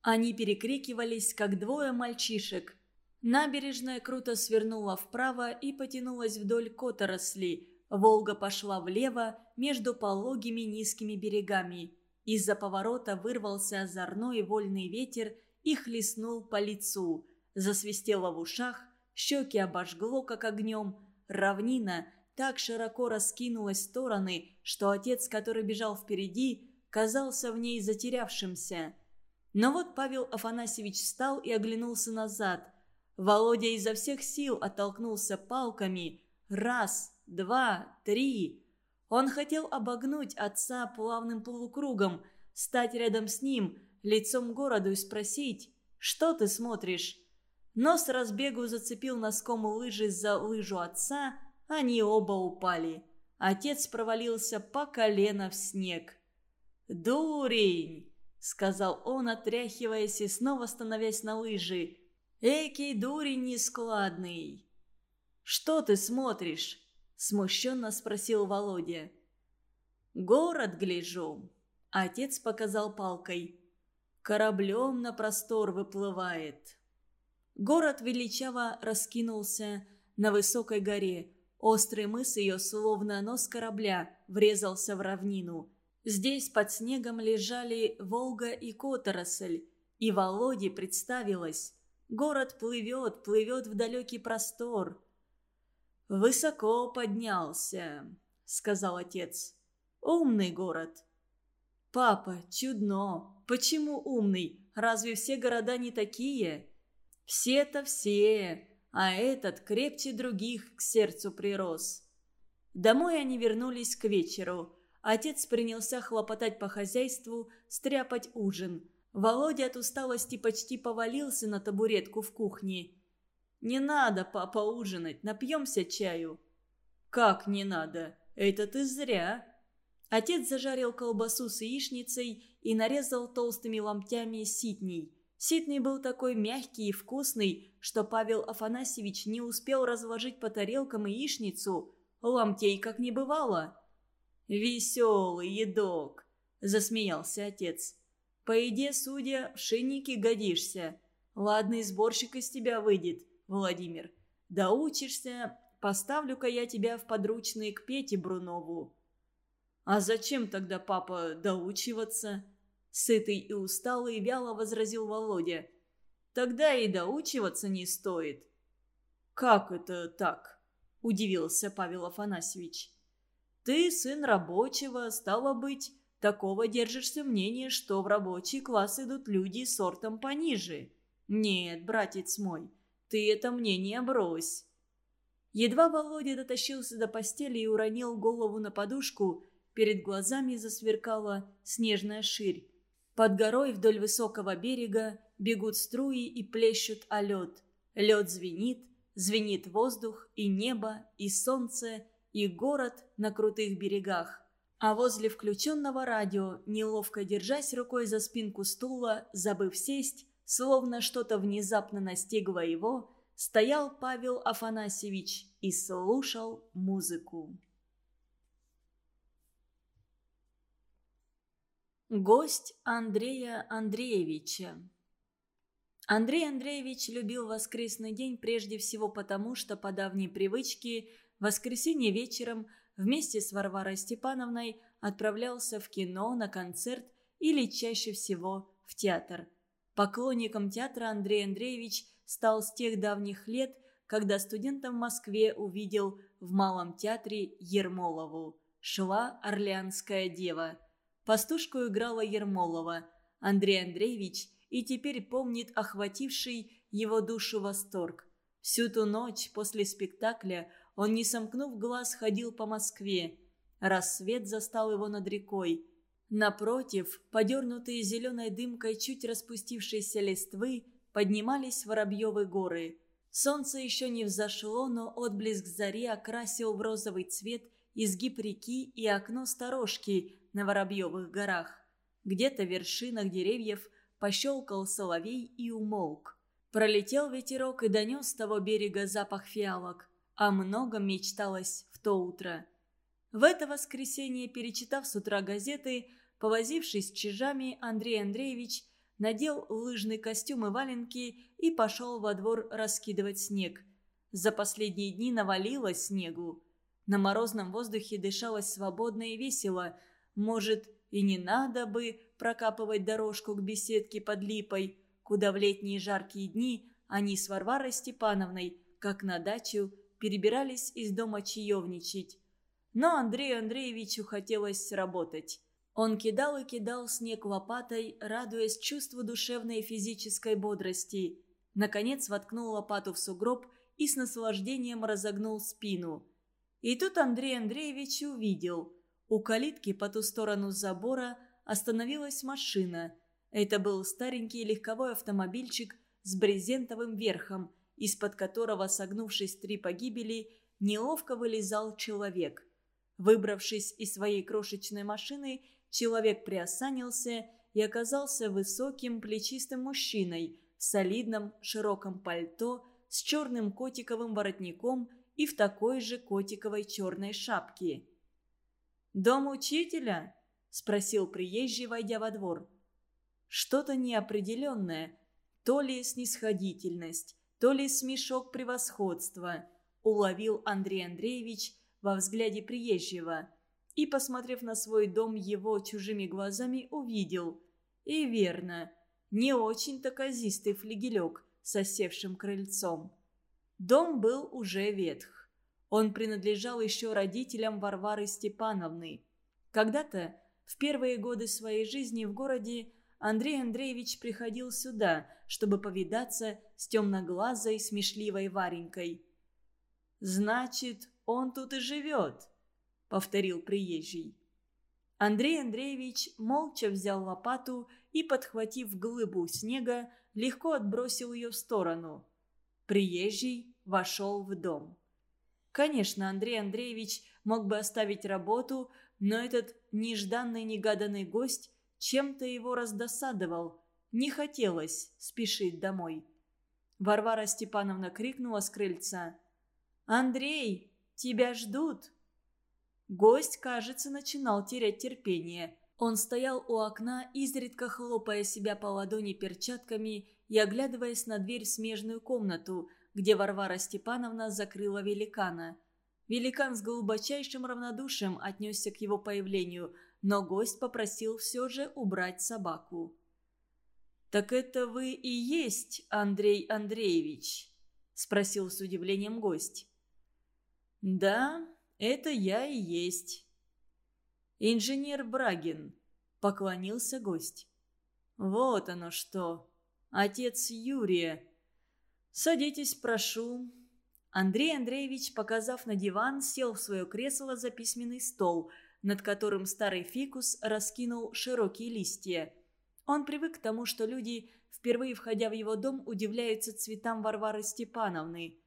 Они перекрикивались, как двое мальчишек. Набережная круто свернула вправо и потянулась вдоль которосли. Волга пошла влево между пологими низкими берегами. Из-за поворота вырвался озорной вольный ветер и хлестнул по лицу. Засвистело в ушах, щеки обожгло, как огнем. Равнина так широко раскинулась в стороны, что отец, который бежал впереди, казался в ней затерявшимся. Но вот Павел Афанасьевич встал и оглянулся назад – Володя изо всех сил оттолкнулся палками. Раз, два, три. Он хотел обогнуть отца плавным полукругом, стать рядом с ним, лицом к городу и спросить, что ты смотришь? Но с разбегу зацепил носком лыжи за лыжу отца, они оба упали. Отец провалился по колено в снег. «Дурень!» — сказал он, отряхиваясь и снова становясь на лыжи. «Экий дурень нескладный!» «Что ты смотришь?» – Смущенно спросил Володя. «Город гляжу». Отец показал палкой. «Кораблем на простор выплывает». Город величаво раскинулся на высокой горе. Острый мыс ее, словно нос корабля, врезался в равнину. Здесь под снегом лежали Волга и Которосль, и Володе представилось. Город плывет, плывет в далекий простор. «Высоко поднялся», — сказал отец. «Умный город». «Папа, чудно. Почему умный? Разве все города не такие?» «Все-то все, а этот крепче других к сердцу прирос». Домой они вернулись к вечеру. Отец принялся хлопотать по хозяйству, стряпать ужин. Володя от усталости почти повалился на табуретку в кухне. «Не надо, папа, ужинать, напьемся чаю». «Как не надо? Это ты зря». Отец зажарил колбасу с яичницей и нарезал толстыми ломтями ситней. Ситный был такой мягкий и вкусный, что Павел Афанасьевич не успел разложить по тарелкам яичницу. Ломтей как не бывало. «Веселый едок», — засмеялся отец. «По еде, судя, в шиннике годишься. Ладный сборщик из тебя выйдет, Владимир. Доучишься, поставлю-ка я тебя в подручные к Пете Брунову». «А зачем тогда, папа, доучиваться?» Сытый и усталый вяло возразил Володя. «Тогда и доучиваться не стоит». «Как это так?» – удивился Павел Афанасьевич. Ты сын рабочего, стало быть, такого держишься мнения, что в рабочий класс идут люди сортом пониже. Нет, братец мой, ты это мнение брось. Едва Володя дотащился до постели и уронил голову на подушку, перед глазами засверкала снежная ширь. Под горой вдоль высокого берега бегут струи и плещут о лед. Лед звенит, звенит воздух и небо, и солнце – и город на крутых берегах. А возле включенного радио, неловко держась рукой за спинку стула, забыв сесть, словно что-то внезапно настигло его, стоял Павел Афанасьевич и слушал музыку. Гость Андрея Андреевича Андрей Андреевич любил воскресный день прежде всего потому, что по давней привычке воскресенье вечером вместе с Варварой Степановной отправлялся в кино, на концерт или чаще всего в театр. Поклонником театра Андрей Андреевич стал с тех давних лет, когда студентом в Москве увидел в Малом театре Ермолову. Шла «Орлеанская дева». Пастушку играла Ермолова. Андрей Андреевич и теперь помнит охвативший его душу восторг. Всю ту ночь после спектакля он, не сомкнув глаз, ходил по Москве. Рассвет застал его над рекой. Напротив, подернутые зеленой дымкой чуть распустившиеся листвы, поднимались Воробьевы горы. Солнце еще не взошло, но отблеск зари окрасил в розовый цвет изгиб реки и окно сторожки на Воробьевых горах. Где-то в вершинах деревьев пощелкал соловей и умолк. Пролетел ветерок и донес с того берега запах фиалок. О многом мечталось в то утро. В это воскресенье, перечитав с утра газеты, повозившись с чижами, Андрей Андреевич надел лыжный костюм и валенки и пошел во двор раскидывать снег. За последние дни навалилось снегу. На морозном воздухе дышалось свободно и весело. Может, и не надо бы прокапывать дорожку к беседке под липой, куда в летние жаркие дни они с Варварой Степановной, как на дачу, перебирались из дома чаевничать. Но Андрею Андреевичу хотелось работать. Он кидал и кидал снег лопатой, радуясь чувству душевной и физической бодрости. Наконец воткнул лопату в сугроб и с наслаждением разогнул спину. И тут Андрей Андреевич увидел. У калитки по ту сторону забора остановилась машина. Это был старенький легковой автомобильчик с брезентовым верхом – из-под которого, согнувшись три погибели, неловко вылезал человек. Выбравшись из своей крошечной машины, человек приосанился и оказался высоким плечистым мужчиной в солидном широком пальто с черным котиковым воротником и в такой же котиковой черной шапке. «Дом учителя?» – спросил приезжий, войдя во двор. Что-то неопределенное, то ли снисходительность, то ли смешок превосходства, уловил Андрей Андреевич во взгляде приезжего и, посмотрев на свой дом его чужими глазами, увидел. И верно, не очень-то казистый флигелек с осевшим крыльцом. Дом был уже ветх. Он принадлежал еще родителям Варвары Степановны. Когда-то, в первые годы своей жизни в городе, Андрей Андреевич приходил сюда, чтобы повидаться с темноглазой смешливой Варенькой. «Значит, он тут и живет», — повторил приезжий. Андрей Андреевич молча взял лопату и, подхватив глыбу снега, легко отбросил ее в сторону. Приезжий вошел в дом. Конечно, Андрей Андреевич мог бы оставить работу, но этот нежданный-негаданный гость чем-то его раздосадовал. Не хотелось спешить домой. Варвара Степановна крикнула с крыльца. «Андрей, тебя ждут!» Гость, кажется, начинал терять терпение. Он стоял у окна, изредка хлопая себя по ладони перчатками и оглядываясь на дверь в смежную комнату, где Варвара Степановна закрыла великана. Великан с глубочайшим равнодушием отнесся к его появлению, но гость попросил все же убрать собаку. «Так это вы и есть Андрей Андреевич?» – спросил с удивлением гость. «Да, это я и есть». «Инженер Брагин», – поклонился гость. «Вот оно что!» отец Юрия. Садитесь, прошу». Андрей Андреевич, показав на диван, сел в свое кресло за письменный стол, над которым старый фикус раскинул широкие листья. Он привык к тому, что люди, впервые входя в его дом, удивляются цветам Варвары Степановны.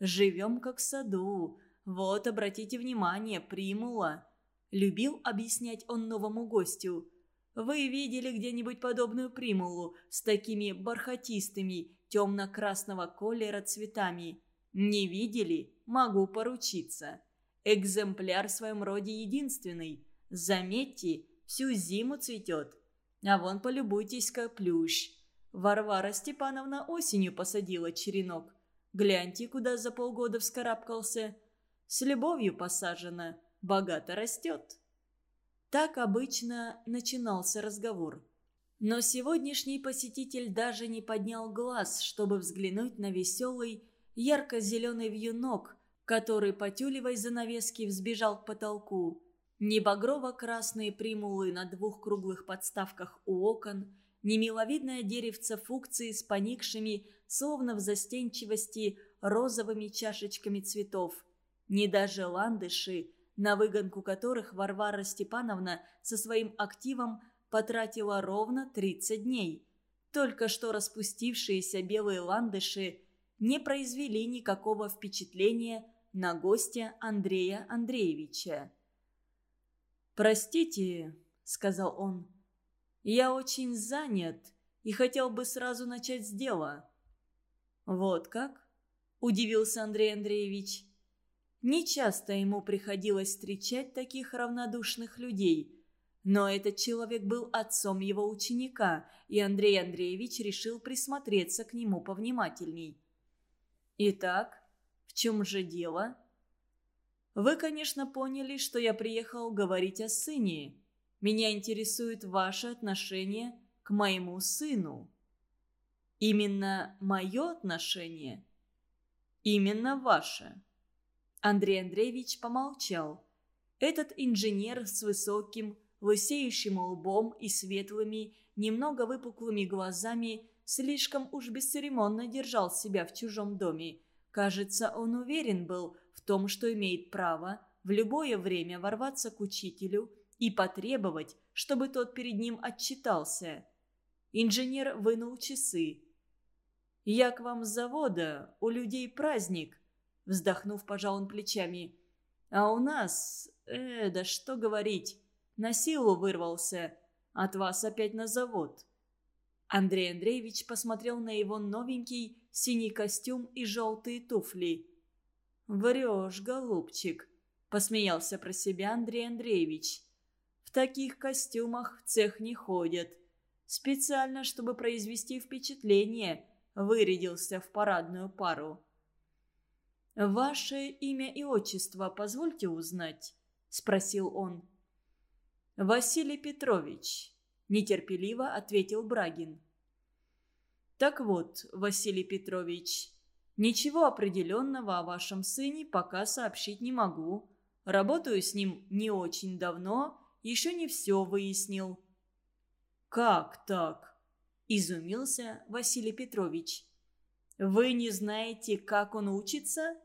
«Живем как в саду. Вот, обратите внимание, примула». Любил объяснять он новому гостю – вы видели где-нибудь подобную примулу с такими бархатистыми темно-красного колера цветами? Не видели? Могу поручиться. Экземпляр в своем роде единственный. Заметьте, всю зиму цветет. А вон полюбуйтесь-ка плющ. Варвара Степановна осенью посадила черенок. Гляньте, куда за полгода вскарабкался. С любовью посажена, богато растет. Так обычно начинался разговор. Но сегодняшний посетитель даже не поднял глаз, чтобы взглянуть на веселый, ярко-зеленый вьюнок, который, потюливая занавески, взбежал к потолку. Ни багрово-красные примулы на двух круглых подставках у окон, ни миловидное деревце фукции с поникшими, словно в застенчивости, розовыми чашечками цветов, ни даже ландыши, на выгонку которых Варвара Степановна со своим активом потратила ровно 30 дней. Только что распустившиеся белые ландыши не произвели никакого впечатления на гостя Андрея Андреевича. «Простите», — сказал он, — «я очень занят и хотел бы сразу начать с дела». «Вот как?» – удивился Андрей Андреевич. Нечасто ему приходилось встречать таких равнодушных людей. Но этот человек был отцом его ученика, и Андрей Андреевич решил присмотреться к нему повнимательней. «Итак, в чем же дело?» «Вы, конечно, поняли, что я приехал говорить о сыне. Меня интересует ваше отношение к моему сыну». «Именно мое отношение?» «Именно ваше». Андрей Андреевич помолчал. Этот инженер с высоким, лысеющим лбом и светлыми, немного выпуклыми глазами слишком уж бесцеремонно держал себя в чужом доме. Кажется, он уверен был в том, что имеет право в любое время ворваться к учителю и потребовать, чтобы тот перед ним отчитался. Инженер вынул часы. «Я к вам с завода, у людей праздник», Вздохнув, пожал он плечами. «А у нас... Э, да что говорить. На силу вырвался. От вас опять на завод». Андрей Андреевич посмотрел на его новенький синий костюм и желтые туфли. «Врешь, голубчик», – посмеялся про себя Андрей Андреевич. «В таких костюмах в цех не ходят. Специально, чтобы произвести впечатление, вырядился в парадную пару». «Ваше имя и отчество позвольте узнать?» – спросил он. «Василий Петрович», – нетерпеливо ответил Брагин. «Так вот, Василий Петрович, ничего определенного о вашем сыне пока сообщить не могу. Работаю с ним не очень давно, еще не все выяснил». «Как так?» – изумился Василий Петрович. «Вы не знаете, как он учится?»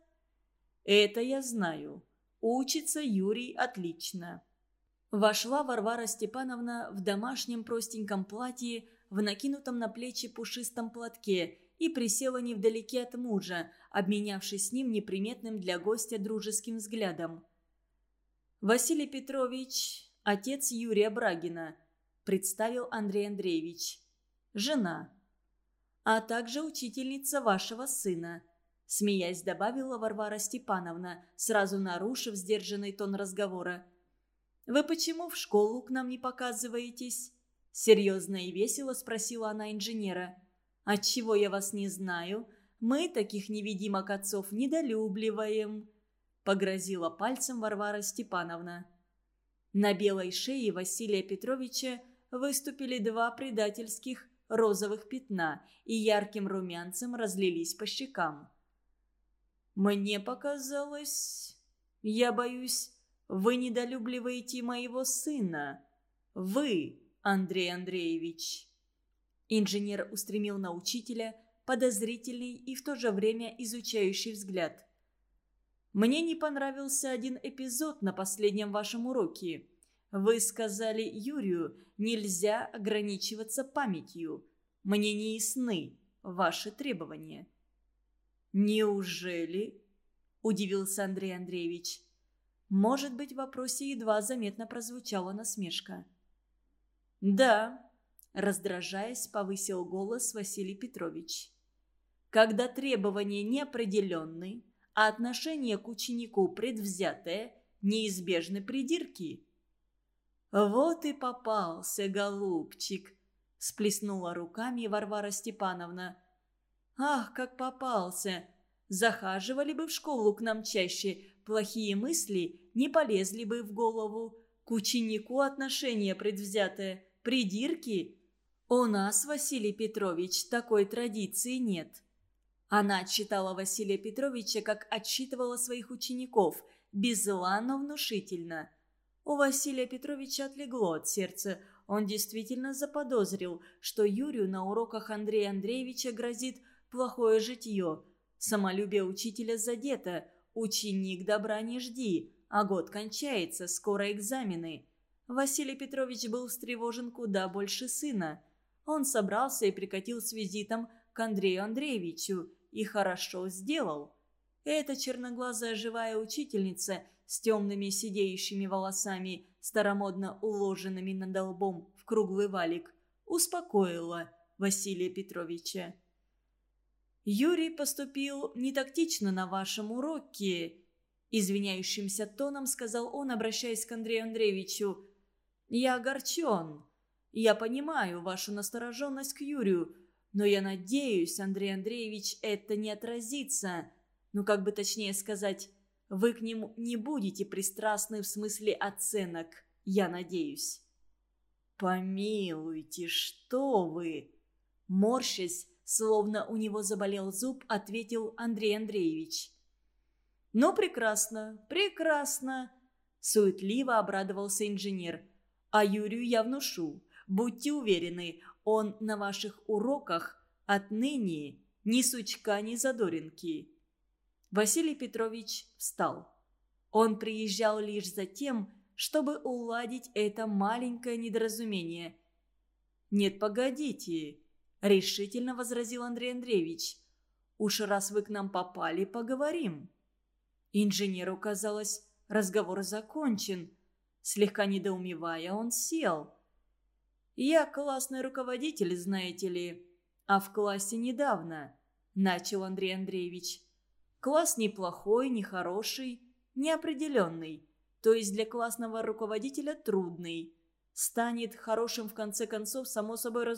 «Это я знаю. Учится Юрий отлично». Вошла Варвара Степановна в домашнем простеньком платье, в накинутом на плечи пушистом платке и присела невдалеке от мужа, обменявшись с ним неприметным для гостя дружеским взглядом. «Василий Петрович, отец Юрия Брагина», – представил Андрей Андреевич. «Жена. А также учительница вашего сына», – смеясь добавила Варвара Степановна, сразу нарушив сдержанный тон разговора. «Вы почему в школу к нам не показываетесь?» Серьезно и весело спросила она инженера. «Отчего я вас не знаю? Мы таких невидимок отцов недолюбливаем», — погрозила пальцем Варвара Степановна. На белой шее Василия Петровича выступили два предательских розовых пятна и ярким румянцем разлились по щекам. «Мне показалось... Я боюсь, вы недолюбливаете моего сына. Вы, Андрей Андреевич». Инженер устремил на учителя подозрительный и в то же время изучающий взгляд. «Мне не понравился один эпизод на последнем вашем уроке. Вы сказали Юрию, нельзя ограничиваться памятью. Мне не ясны ваши требования». «Неужели?» – удивился Андрей Андреевич. Может быть, в вопросе едва заметно прозвучала насмешка. «Да», – раздражаясь, повысил голос Василий Петрович. «Когда требования неопределенны, а отношение к ученику предвзятое, неизбежны придирки». «Вот и попался, голубчик», – сплеснула руками Варвара Степановна. «Ах, как попался! Захаживали бы в школу к нам чаще, плохие мысли не полезли бы в голову. К ученику отношение предвзятое, придирки. У нас, Василий Петрович, такой традиции нет. Она отчитала Василия Петровича, как отчитывала своих учеников, без зла, но внушительно. У Василия Петровича отлегло от сердца. Он действительно заподозрил, что Юрию на уроках Андрея Андреевича грозит плохое житье. Самолюбие учителя задето – Ученик добра не жди, а год кончается, скоро экзамены. Василий Петрович был встревожен куда больше сына. Он собрался и прикатил с визитом к Андрею Андреевичу, и хорошо сделал. Эта черноглазая живая учительница с темными сидеющими волосами, старомодно уложенными над лбом в круглый валик, успокоила Василия Петровича. Юрий поступил не тактично на вашем уроке», – извиняющимся тоном сказал он, обращаясь к Андрею Андреевичу. «Я огорчен. Я понимаю вашу настороженность к Юрию, но я надеюсь, Андрей Андреевич, это не отразится. Ну, как бы точнее сказать, вы к нему не будете пристрастны в смысле оценок, я надеюсь». «Помилуйте, что вы!» Морщась, Словно у него заболел зуб, ответил Андрей Андреевич. «Ну, прекрасно, прекрасно!» Суетливо обрадовался инженер. «А Юрию я внушу. Будьте уверены, он на ваших уроках отныне ни сучка, ни задоринки». Василий Петрович встал. Он приезжал лишь за тем, чтобы уладить это маленькое недоразумение. «Нет, погодите», – решительно возразил Андрей Андреевич. «Уж раз вы к нам попали, поговорим». Инженеру казалось, разговор закончен. Слегка недоумевая, он сел. «Я классный руководитель, знаете ли, а в классе недавно», – начал Андрей Андреевич. Класс неплохой, нехороший, неопределенный, то есть для классного руководителя трудный. Станет хорошим в конце концов, само собой разумеется,